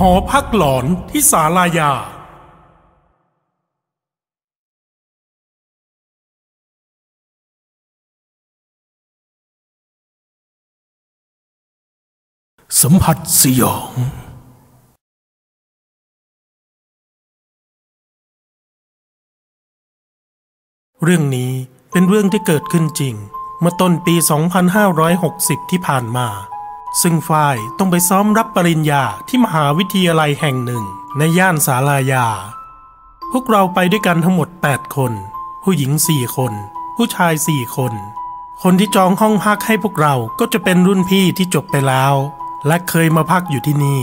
หอพักหลอนที่ศาลายา สัมผัสสยอง เรื่องนี้เป็นเรื่องที่เกิดขึ้นจริง เมื่อต้นปี 2560 ที่ผ่านมา ซึ่งฝ้ายต้องไปซ้อมรับปริญญาที่มหาวิทยาลัยแห่งหนึ่ง ในย่านสาลายา พวกเราไปด้วยกันทั้งหมด 8 คน ผู้หญิง4คน ผู้ชาย4คน คนที่จองห้องพักให้พวกเราก็จะเป็นรุ่นพี่ที่จบไปแล้ว และเคยมาพักอยู่ที่นี่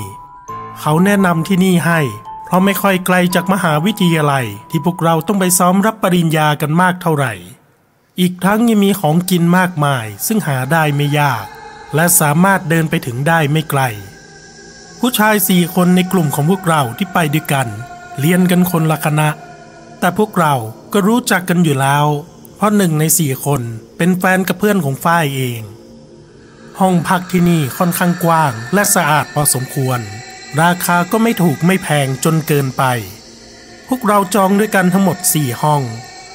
เขาแนะนำที่นี่ให้ เพราะไม่ค่อยไกลจากมหาวิทยาลัยที่พวกเราต้องไปซ้อมรับปริญญากันมากเท่าไหร่ อีกทั้งยังมีของกินมากมาย ซึ่งหาได้ไม่ยาก และสามารถเดินไปถึงได้ไม่ไกล ผู้ชายสี่คนในกลุ่มของพวกเราที่ไปด้วยกัน เรียนกันคนละคณะ แต่พวกเราก็รู้จักกันอยู่แล้ว เพราะหนึ่งในสี่คนเป็นแฟนกับเพื่อนของฝ้ายเอง ห้องพักที่นี่ค่อนข้างกว้างและสะอาดพอสมควร ราคาก็ไม่ถูกไม่แพงจนเกินไป พวกเราจองด้วยกันทั้งหมดสี่ห้อง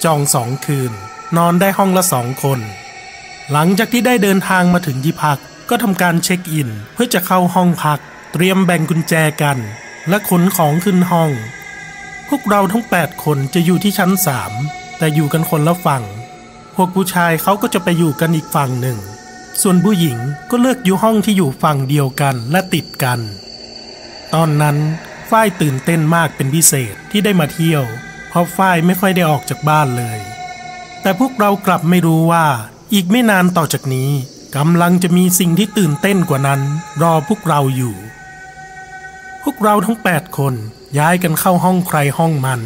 จองสองคืน นอนได้ห้องละสองคนหลังจากที่ได้เดินทางมาถึงที่พัก ก็ทำการเช็คอิน เพื่อจะเข้าห้องพัก เตรียมแบ่งกุญแจกัน และขนของขึ้นห้อง พวกเราทั้ง 8 คนจะอยู่ที่ชั้นสามแต่อยู่กันคนละฝั่ง พวกผู้ชายเขาก็จะไปอยู่กันอีกฝั่งหนึ่ง ส่วนผู้หญิงก็เลือกอยู่ห้องที่อยู่ฝั่งเดียวกันและติดกัน ตอนนั้นฝ้ายตื่นเต้นมากเป็นพิเศษที่ได้มาเที่ยว เพราะฝ้ายไม่ค่อยได้ออกจากบ้านเลย แต่พวกเรากลับไม่รู้ว่าอีกไม่นานต่อจากนี้ กำลังจะมีสิ่งที่ตื่นเต้นกว่านั้น รอพวกเราอยู่ พวกเราทั้ง 8 คนย้ายกันเข้าห้องใครห้องมัน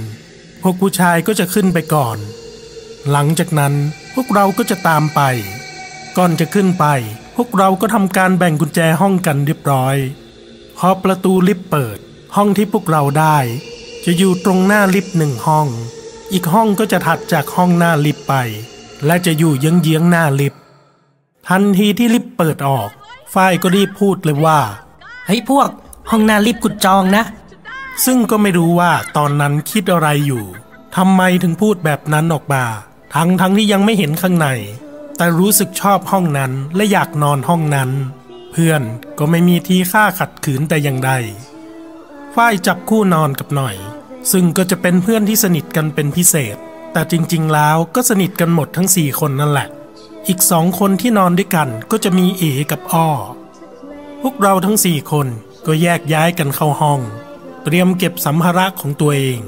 พวกผู้ชายก็จะขึ้นไปก่อน หลังจากนั้นพวกเราก็จะตามไป ก่อนจะขึ้นไป พวกเราก็ทำการแบ่งกุญแจห้องกันเรียบร้อย พอประตูลิฟต์เปิด ห้องที่พวกเราได้ จะอยู่ตรงหน้าลิฟต์หนึ่งห้อง อีกห้องก็จะถัดจากห้องหน้าลิฟต์ไป และจะอยู่เยื้องๆหน้าลิฟต์ ทันทีที่ลิฟต์เปิดออก ฝ้ายก็รีบพูดเลยว่า เฮ้ยพวก ห้องหน้ารีบกุดจองนะ ซึ่งก็ไม่รู้ว่าตอนนั้นคิดอะไรอยู่ทำไมถึงพูดแบบนั้นออกมา ทั้งทั้งที่ยังไม่เห็นข้างใน แต่รู้สึกชอบห้องนั้นและอยากนอนห้องนั้น เพื่อนก็ไม่มีทีค่าขัดขืนแต่อย่างใดฝ้ายจับคู่นอนกับหน่อย ซึ่งก็จะเป็นเพื่อนที่สนิทกันเป็นพิเศษ แต่จริงๆแล้วก็สนิทกันหมดทั้งสี่คนนั่นแหละ อีกสองคนที่นอนด้วยกันก็จะมีเอกับอ้อ พวกเราทั้งสี่คนก็แยกย้ายกันเข้าห้อง เตรียมเก็บสัมภาระของตัวเอง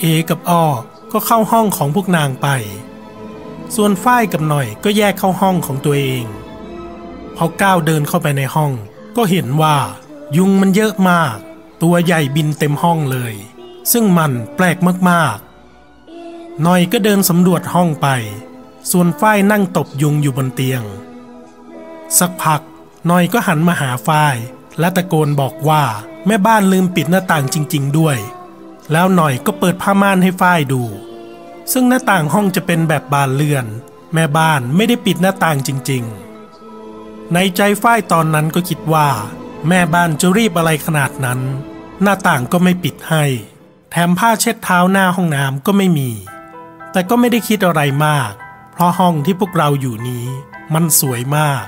เอกับอ้อก็เข้าห้องของพวกนางไป ส่วนฝ้ายกับหน่อยก็แยกเข้าห้องของตัวเอง พอก้าวเดินเข้าไปในห้อง ก็เห็นว่า ยุงมันเยอะมาก ตัวใหญ่บินเต็มห้องเลย ซึ่งมันแปลกมากๆหน่อยก็เดินสำรวจห้องไป ส่วนฝ้ายนั่งตบยุงอยู่บนเตียง สักพักหน่อยก็หันมาหาฝ้าย และตะโกนบอกว่าแม่บ้านลืมปิดหน้าต่างจริง ๆ ด้วย แล้วหน่อยก็เปิดผ้าม่านให้ฝ้ายดู ซึ่งหน้าต่างห้องจะเป็นแบบบานเลื่อน แม่บ้านไม่ได้ปิดหน้าต่างจริง ๆ ในใจฝ้ายตอนนั้นก็คิดว่า แม่บ้านจะรีบอะไรขนาดนั้น หน้าต่างก็ไม่ปิดให้ แถมผ้าเช็ดเท้าหน้าห้องน้ำก็ไม่มี แต่ก็ไม่ได้คิดอะไรมาก เพราะห้องที่พวกเราอยู่นี้มันสวยมาก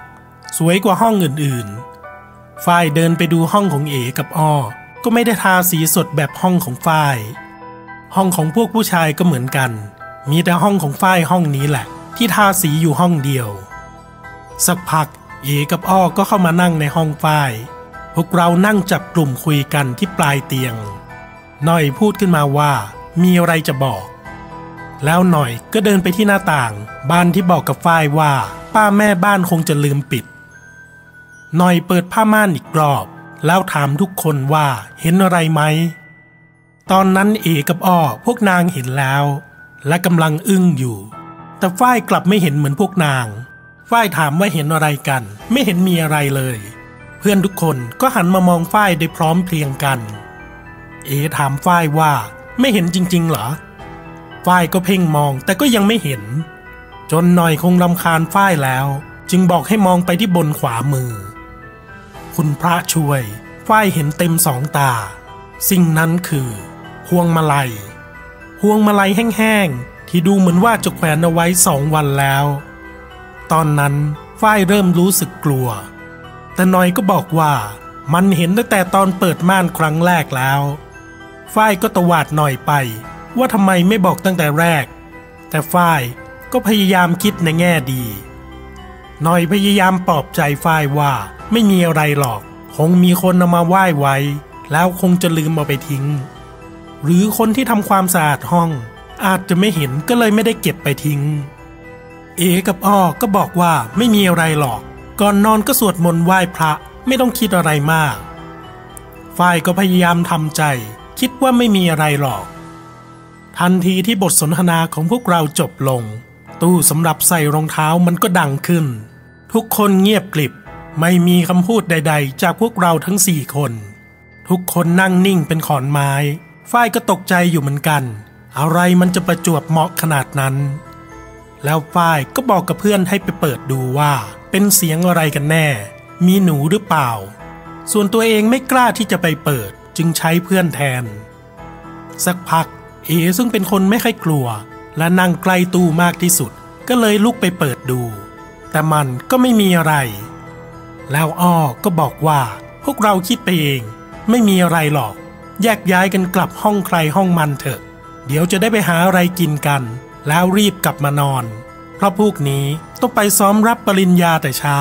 สวยกว่าห้องอื่นๆ ฝ้ายเดินไปดูห้องของเอกับอ้อ ก็ไม่ได้ทาสีสดแบบห้องของฝ้าย ห้องของพวกผู้ชายก็เหมือนกัน มีแต่ห้องของฝ้ายห้องนี้แหละ ที่ทาสีอยู่ห้องเดียว สักพักเอกับอ้อก็เข้ามานั่งในห้องฝ้าย พวกเรานั่งจับกลุ่มคุยกันที่ปลายเตียง หน่อยพูดขึ้นมาว่า มีอะไรจะบอก แล้วหน่อยก็เดินไปที่หน้าต่าง บ้านที่บอกกับฝ้ายว่า ป้าแม่บ้านคงจะลืมปิด หน่อยเปิดผ้าม่านอีกรอบ แล้วถามทุกคนว่าเห็นอะไรไหม ตอนนั้นเอกับอ้อพวกนางเห็นแล้ว และกำลังอึ้งอยู่ แต่ฝ้ายกลับไม่เห็นเหมือนพวกนาง ฝ้ายถามว่าเห็นอะไรกัน ไม่เห็นมีอะไรเลย เพื่อนทุกคนก็หันมามองฝ้ายได้พร้อมเพรียงกัน เอถามฝ้ายว่าไม่เห็นจริงๆเหรอ ฝ้ายก็เพ่งมองแต่ก็ยังไม่เห็น จนหน่อยคงรำคาญฝ้ายแล้ว จึงบอกให้มองไปที่บนขวามือ คุณพระช่วยฝ้ายเห็นเต็มสองตา สิ่งนั้นคือพวงมาลัยพวงมาลัยแห้งๆที่ดูเหมือนว่าจะแขวนเอาไว้สองวันแล้ว ตอนนั้นฝ้ายเริ่มรู้สึกกลัว แต่หน่อยก็บอกว่ามันเห็นตั้งแต่ตอนเปิดม่านครั้งแรกแล้วฝ้ายก็ตวาดหน่อยไป ว่าทำไมไม่บอกตั้งแต่แรก แต่ฝ้ายก็พยายามคิดในแง่ดีหน่อยพยายามปลอบใจฝ้ายว่าไม่มีอะไรหรอก คงมีคนเอามาไหว้ไว้ แล้วคงจะลืมเอาไปทิ้ง หรือคนที่ทำความสะอาดห้อง อาจจะไม่เห็นก็เลยไม่ได้เก็บไปทิ้ง เอกับอ้อก็บอกว่าไม่มีอะไรหรอก ก่อนนอนก็สวดมนต์ไหว้พระไม่ต้องคิดอะไรมากฝ่ายก็พยายามทำใจ คิดว่าไม่มีอะไรหรอก ทันทีที่บทสนทนาของพวกเราจบลง ตู้สำหรับใส่รองเท้ามันก็ดังขึ้น ทุกคนเงียบกลิบ ไม่มีคำพูดใด ๆ จากพวกเราทั้งสี่คน ทุกคนนั่งนิ่งเป็นขอนไม้ ฝ้ายก็ตกใจอยู่เหมือนกัน อะไรมันจะประจวบเหมาะขนาดนั้น แล้วฝ้ายก็บอกกับเพื่อนให้ไปเปิดดูว่า เป็นเสียงอะไรกันแน่ มีหนูหรือเปล่า ส่วนตัวเองไม่กล้าที่จะไปเปิดจึงใช้เพื่อนแทน สักพัก เอซึ่งเป็นคนไม่ค่อยกลัว และนั่งใกล้ตู้มากที่สุด ก็เลยลุกไปเปิดดู แต่มันก็ไม่มีอะไร แล้วอ้อก็บอกว่า พวกเราคิดไปเอง ไม่มีอะไรหรอก แยกย้ายกันกลับห้องใครห้องมันเถอะ เดี๋ยวจะได้ไปหาอะไรกินกัน แล้วรีบกลับมานอน เพราะพวกนี้ต้องไปซ้อมรับปริญญาแต่เช้า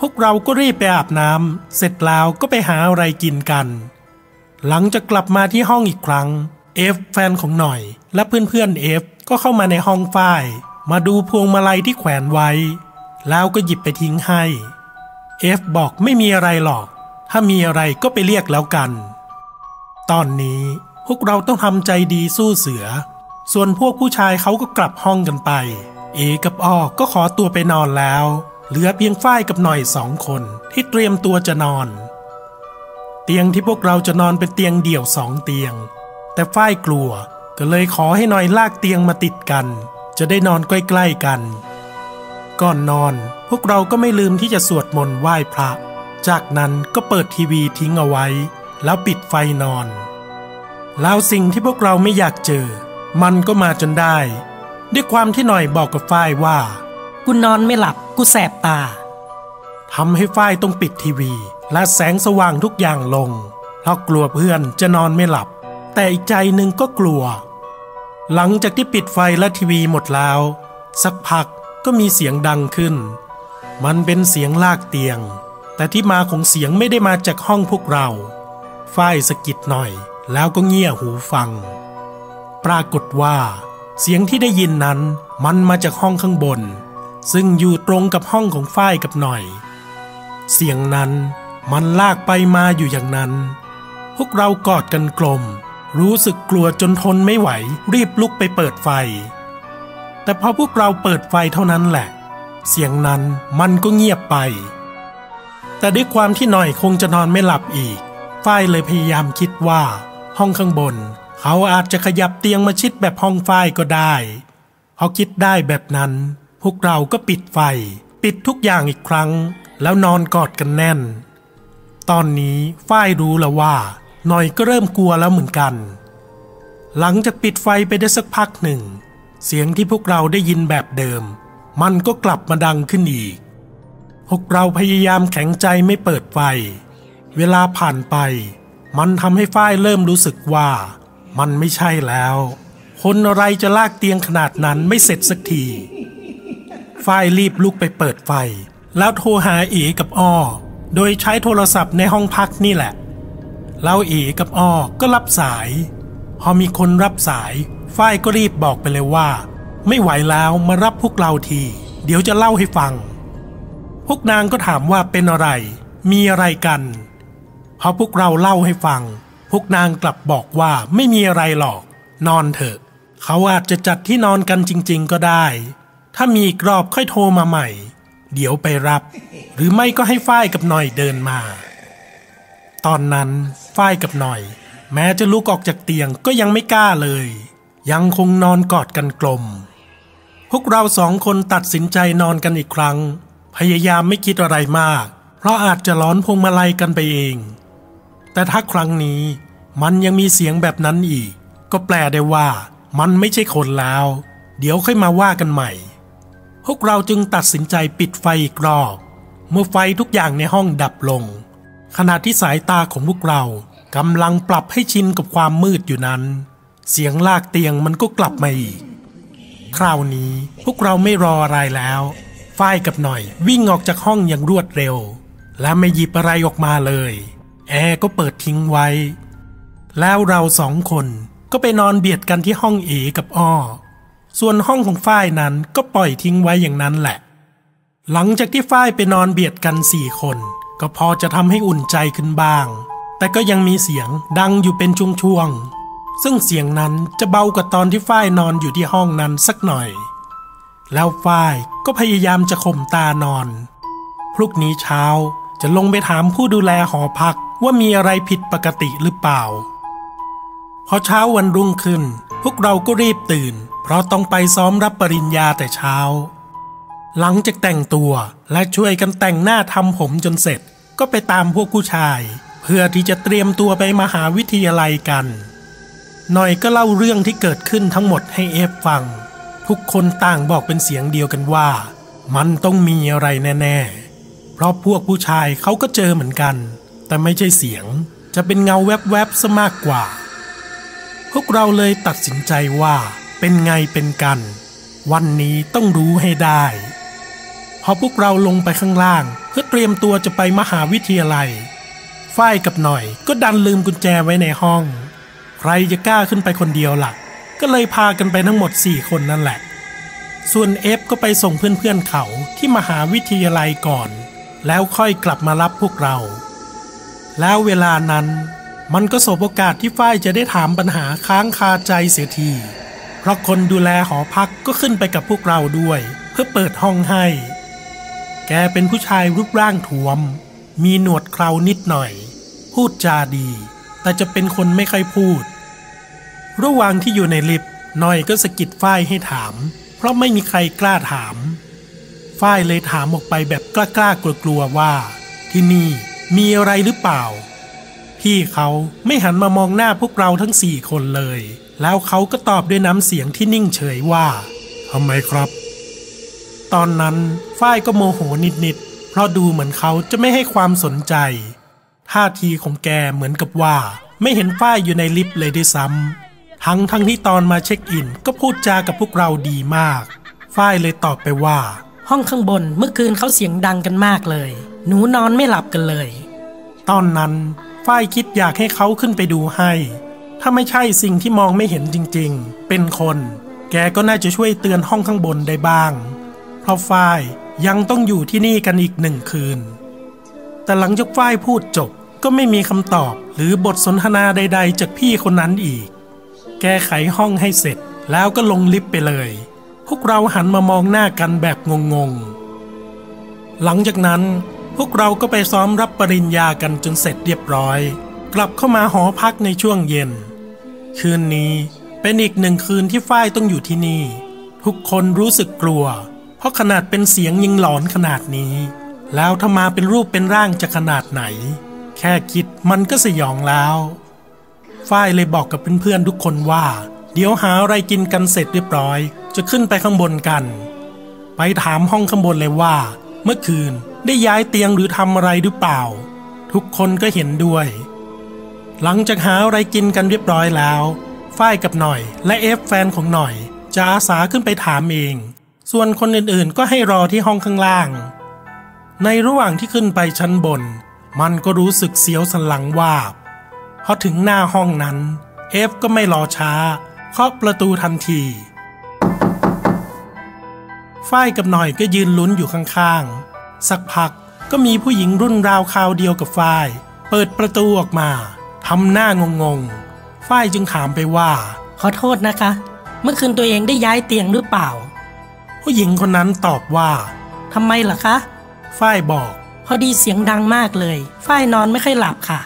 พวกเราก็รีบไปอาบน้ำเสร็จแล้วก็ไปหาอะไรกินกัน หลังจากกลับมาที่ห้องอีกครั้ง เอฟแฟนของหน่อย และเพื่อนๆเอฟก็เข้ามาในห้องฝ้าย มาดูพวงมาลัยที่แขวนไว้ แล้วก็หยิบไปทิ้งให้เอฟบอกไม่มีอะไรหรอก ถ้ามีอะไรก็ไปเรียกแล้วกัน ตอนนี้พวกเราต้องทำใจดีสู้เสือ ส่วนพวกผู้ชายเขาก็กลับห้องกันไป เอกับอ้อก็ขอตัวไปนอนแล้ว เหลือเพียงฝ้ายกับหน่อยสองคนที่เตรียมตัวจะนอน เตียงที่พวกเราจะนอนเป็นเตียงเดี่ยวสองเตียง แต่ฝ้ายกลัวก็เลยขอให้หน่อยลากเตียงมาติดกัน จะได้นอนใกล้ๆกัน ก่อนนอนพวกเราก็ไม่ลืมที่จะสวดมนต์ไหว้พระ จากนั้นก็เปิดทีวีทิ้งเอาไว้ แล้วปิดไฟนอน แล้วสิ่งที่พวกเราไม่อยากเจอ มันก็มาจนได้ ด้วยความที่หน่อยบอกกับฝ้ายว่า กูนอนไม่หลับกูแสบตาทำให้ฝ้ายต้องปิดทีวี และแสงสว่างทุกอย่างลงเพราะกลัวเพื่อนจะนอนไม่หลับ แต่อีกใจหนึ่งก็กลัว หลังจากที่ปิดไฟและทีวีหมดแล้ว สักพักก็มีเสียงดังขึ้น มันเป็นเสียงลากเตียง แต่ที่มาของเสียงไม่ได้มาจากห้องพวกเรา ฝ้ายสะกิดหน่อยแล้วก็เงี่ยหูฟัง ปรากฏว่า เสียงที่ได้ยินนั้นมันมาจากห้องข้างบน ซึ่งอยู่ตรงกับห้องของฝ้ายกับหน่อย เสียงนั้นมันลากไปมาอยู่อย่างนั้น พวกเรากอดกันกลม รู้สึกกลัวจนทนไม่ไหว รีบลุกไปเปิดไฟ แต่พอพวกเราเปิดไฟเท่านั้นแหละ เสียงนั้นมันก็เงียบไป แต่ด้วยความที่หน่อยคงจะนอนไม่หลับอีก ฝ้ายเลยพยายามคิดว่า ห้องข้างบน เขาอาจจะขยับเตียงมาชิดแบบห้องฝ้ายก็ได้พอคิดได้แบบนั้น พวกเราก็ปิดไฟ ปิดทุกอย่างอีกครั้ง แล้วนอนกอดกันแน่น ตอนนี้ฝ้ายรู้แล้วว่า หน่อยก็เริ่มกลัวแล้วเหมือนกัน หลังจากปิดไฟไปได้สักพักหนึ่ง เสียงที่พวกเราได้ยินแบบเดิม มันก็กลับมาดังขึ้นอีก พวกเราพยายามแข็งใจไม่เปิดไฟ เวลาผ่านไป มันทำให้ฝ้ายเริ่มรู้สึกว่า มันไม่ใช่แล้ว คนอะไรจะลากเตียงขนาดนั้นไม่เสร็จสักที ฝ้ายรีบลุกไปเปิดไฟ แล้วโทรหาเอกับอ้อโดยใช้โทรศัพท์ในห้องพักนี่แหละ แล้วเอกับอ้อก็รับสาย พอมีคนรับสาย ฝ้ายก็รีบบอกไปเลยว่า ไม่ไหวแล้วมารับพวกเราที เดี๋ยวจะเล่าให้ฟัง พวกนางก็ถามว่าเป็นอะไร มีอะไรกันพอพวกเราเล่าให้ฟัง พวกนางกลับบอกว่าไม่มีอะไรหรอก นอนเถอะ เขาอาจจะจัดที่นอนกันจริง ๆ ก็ได้ ถ้ามีอีกรอบค่อยโทรมาใหม่ เดี๋ยวไปรับ หรือไม่ก็ให้ฝ้ายกับหน่อยเดินมา ตอนนั้นฝ้ายกับหน่อย แม้จะลุกออกจากเตียงก็ยังไม่กล้าเลย ยังคงนอนกอดกันกลม พวกเราสองคนตัดสินใจนอนกันอีกครั้ง พยายามไม่คิดอะไรมาก เพราะอาจจะร้อนพวงมาลัยกันไปเอง แต่ถ้าครั้งนี้มันยังมีเสียงแบบนั้นอีก ก็แปลได้ว่ามันไม่ใช่คนแล้ว เดี๋ยวค่อยมาว่ากันใหม่ พวกเราจึงตัดสินใจปิดไฟอีกรอบ เมื่อไฟทุกอย่างในห้องดับลง ขณะที่สายตาของพวกเรากำลังปรับให้ชินกับความมืดอยู่นั้น เสียงลากเตียงมันก็กลับมาอีก คราวนี้พวกเราไม่รออะไรแล้วฝ้ายกับหน่อยวิ่งออกจากห้องอย่างรวดเร็ว และไม่หยิบอะไรออกมาเลย แอร์ก็เปิดทิ้งไว้ แล้วเราสองคนก็ไปนอนเบียดกันที่ห้องเอกับอ้อ ส่วนห้องของฝ้ายนั้นก็ปล่อยทิ้งไว้อย่างนั้นแหละ หลังจากที่ฝ้ายไปนอนเบียดกันสี่คน ก็พอจะทำให้อุ่นใจขึ้นบ้าง แต่ก็ยังมีเสียงดังอยู่เป็นช่วงๆ ซึ่งเสียงนั้นจะเบากว่าตอนที่ฝ้ายนอนอยู่ที่ห้องนั้นสักหน่อย แล้วฝ้ายก็พยายามจะข่มตานอน พรุ่งนี้เช้าจะลงไปถามผู้ดูแลหอพักว่ามีอะไรผิดปกติหรือเปล่า พอเช้าวันรุ่งขึ้น พวกเราก็รีบตื่น เพราะต้องไปซ้อมรับปริญญาแต่เช้า หลังจากแต่งตัวและช่วยกันแต่งหน้าทำผมจนเสร็จ ก็ไปตามพวกผู้ชาย เพื่อที่จะเตรียมตัวไปมหาวิทยาลัยกันหน่อยก็เล่าเรื่องที่เกิดขึ้นทั้งหมดให้เอฟฟัง ทุกคนต่างบอกเป็นเสียงเดียวกันว่า มันต้องมีอะไรแน่ ๆ เพราะพวกผู้ชายเขาก็เจอเหมือนกัน แต่ไม่ใช่เสียง จะเป็นเงาแวบๆซะมากกว่า พวกเราเลยตัดสินใจว่าเป็นไงเป็นกัน วันนี้ต้องรู้ให้ได้ พอพวกเราลงไปข้างล่าง เพื่อเตรียมตัวจะไปมหาวิทยาลัย ฝ้ายกับหน่อยก็ดันลืมกุญแจไว้ในห้อง ใครจะกล้าขึ้นไปคนเดียวล่ะก็เลยพากันไปทั้งหมด 4 คนนั่นแหละ ส่วนเอฟก็ไปส่งเพื่อนๆเขาที่มหาวิทยาลัยก่อน แล้วค่อยกลับมารับพวกเรา แล้วเวลานั้นมันก็สบโอกาสที่ฝ้ายจะได้ถามปัญหาค้างคาใจเสียที เพราะคนดูแลหอพักก็ขึ้นไปกับพวกเราด้วย เพื่อเปิดห้องให้ แกเป็นผู้ชายรูปร่างท้วม มีหนวดเครานิดหน่อย พูดจาดี แต่จะเป็นคนไม่ค่อยพูด ระหว่างที่อยู่ในลิฟต์หน่อยก็สะกิดฝ้ายให้ถาม เพราะไม่มีใครกล้าถามฝ้ายเลยถามออกไปแบบกล้าๆกลัวๆว่า ที่นี่มีอะไรหรือเปล่า พี่เขาไม่หันมามองหน้าพวกเราทั้งสี่คนเลย แล้วเขาก็ตอบด้วยน้ำเสียงที่นิ่งเฉยว่าทำไมครับ ตอนนั้นฝ้ายก็โมโหนิดๆ เพราะดูเหมือนเขาจะไม่ให้ความสนใจ ท่าทีของแกเหมือนกับว่า ไม่เห็นฝ้ายอยู่ในลิฟต์เลยด้วยซ้ำทั้งทั้งที่ตอนมาเช็คอินก็พูดจากับพวกเราดีมาก ฝ้ายเลยตอบไปว่า ห้องข้างบนเมื่อคืนเขาเสียงดังกันมากเลย หนูนอนไม่หลับกันเลย ตอนนั้นฝ้ายคิดอยากให้เขาขึ้นไปดูให้ ถ้าไม่ใช่สิ่งที่มองไม่เห็นจริงๆ เป็นคน แกก็น่าจะช่วยเตือนห้องข้างบนได้บ้าง เพราะฝ้ายยังต้องอยู่ที่นี่กันอีกหนึ่งคืน แต่หลังจากฝ้ายพูดจบก็ไม่มีคำตอบหรือบทสนทนาใด ๆ จากพี่คนนั้นอีก แกไขห้องให้เสร็จแล้วก็ลงลิฟต์ไปเลย พวกเราหันมามองหน้ากันแบบงงๆ หลังจากนั้นพวกเราก็ไปซ้อมรับปริญญากันจนเสร็จเรียบร้อย กลับเข้ามาหอพักในช่วงเย็น คืนนี้เป็นอีกหนึ่งคืนที่ฝ้ายต้องอยู่ที่นี่ ทุกคนรู้สึกกลัว เพราะขนาดเป็นเสียงยิงหลอนขนาดนี้ แล้วถ้ามาเป็นรูปเป็นร่างจะขนาดไหน แค่คิดมันก็สยองแล้วฝ้ายเลยบอกกับเพื่อนๆทุกคนว่า เดี๋ยวหาอะไรกินกันเสร็จเรียบร้อย จะขึ้นไปข้างบนกัน ไปถามห้องข้างบนเลยว่า เมื่อคืนได้ย้ายเตียงหรือทำอะไรหรือเปล่า ทุกคนก็เห็นด้วย หลังจากหาอะไรกินกันเรียบร้อยแล้วฝ้ายกับหน่อย และเอฟแฟนของหน่อยจะอาสาขึ้นไปถามเอง ส่วนคนอื่นๆก็ให้รอที่ห้องข้างล่าง ในระหว่างที่ขึ้นไปชั้นบน มันก็รู้สึกเสียวสันหลังวาบพอถึงหน้าห้องนั้น เอฟก็ไม่รอช้าเคาะประตูทันทีฝ้ายกับหน่อยก็ยืนลุ้นอยู่ข้างๆ สักพักก็มีผู้หญิงรุ่นราวคราวเดียวกับฝ้าย เปิดประตูออกมาทำหน้างงๆฝ้ายจึงถามไปว่า ขอโทษนะคะ เมื่อคืนตัวเองได้ย้ายเตียงหรือเปล่า ผู้หญิงคนนั้นตอบว่าทำไมล่ะคะ ฝ้ายบอก พอดีเสียงดังมากเลย ฝ้ายนอนไม่ค่อยหลับค่ะ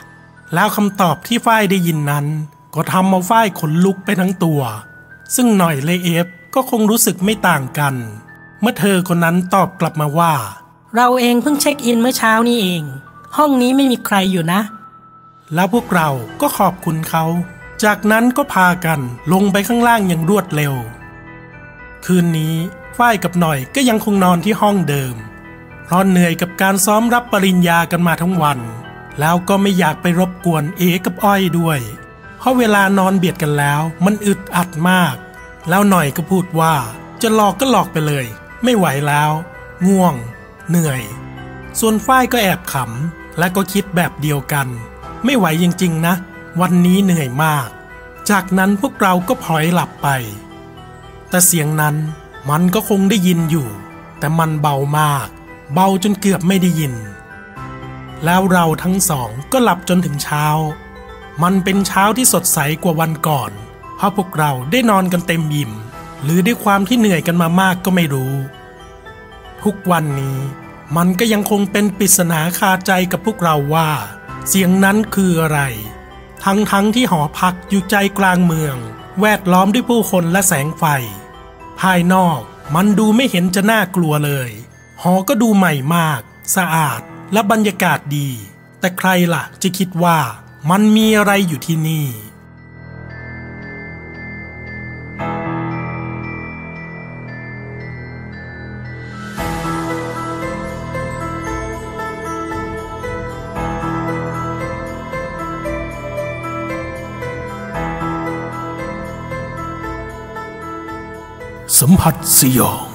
แล้วคำตอบที่ฝ้ายได้ยินนั้น ก็ทำเอาฝ้ายขนลุกไปทั้งตัว ซึ่งหน่อยเลยเอฟก็คงรู้สึกไม่ต่างกัน เมื่อเธอคนนั้นตอบกลับมาว่า เราเองเพิ่งเช็คอินเมื่อเช้านี้เอง ห้องนี้ไม่มีใครอยู่นะ แล้วพวกเราก็ขอบคุณเขา จากนั้นก็พากันลงไปข้างล่างอย่างรวดเร็ว คืนนี้ ฝ้ายกับหน่อยก็ยังคงนอนที่ห้องเดิม เพราะเหนื่อยกับการซ้อมรับปริญญากันมาทั้งวัน แล้วก็ไม่อยากไปรบกวนเอกับอ้อยด้วย เพราะเวลานอนเบียดกันแล้ว มันอึดอัดมาก แล้วหน่อยก็พูดว่า จะหลอกก็หลอกไปเลย ไม่ไหวแล้ว ง่วง เหนื่อย ส่วนฝ้ายก็แอบขำและก็คิดแบบเดียวกัน ไม่ไหวจริงๆนะ วันนี้เหนื่อยมาก จากนั้นพวกเราก็พลอยหลับไป แต่เสียงนั้น มันก็คงได้ยินอยู่ แต่มันเบามาก เบาจนเกือบไม่ได้ยิน แล้วเราทั้งสองก็หลับจนถึงเช้า มันเป็นเช้าที่สดใสกว่าวันก่อน เพราะพวกเราได้นอนกันเต็มอิ่ม หรือด้วยความที่เหนื่อยกันมามากก็ไม่รู้ ทุกวันนี้มันก็ยังคงเป็นปริศนาคาใจกับพวกเราว่า เสียงนั้นคืออะไร ทั้งทั้งที่หอพักอยู่ใจกลางเมือง แวดล้อมด้วยผู้คนและแสงไฟ ภายนอกมันดูไม่เห็นจะน่ากลัวเลย หอก็ดูใหม่มาก สะอาดและบรรยากาศดี แต่ใครล่ะจะคิดว่ามันมีอะไรอยู่ที่นี่ สัมผัสสยอง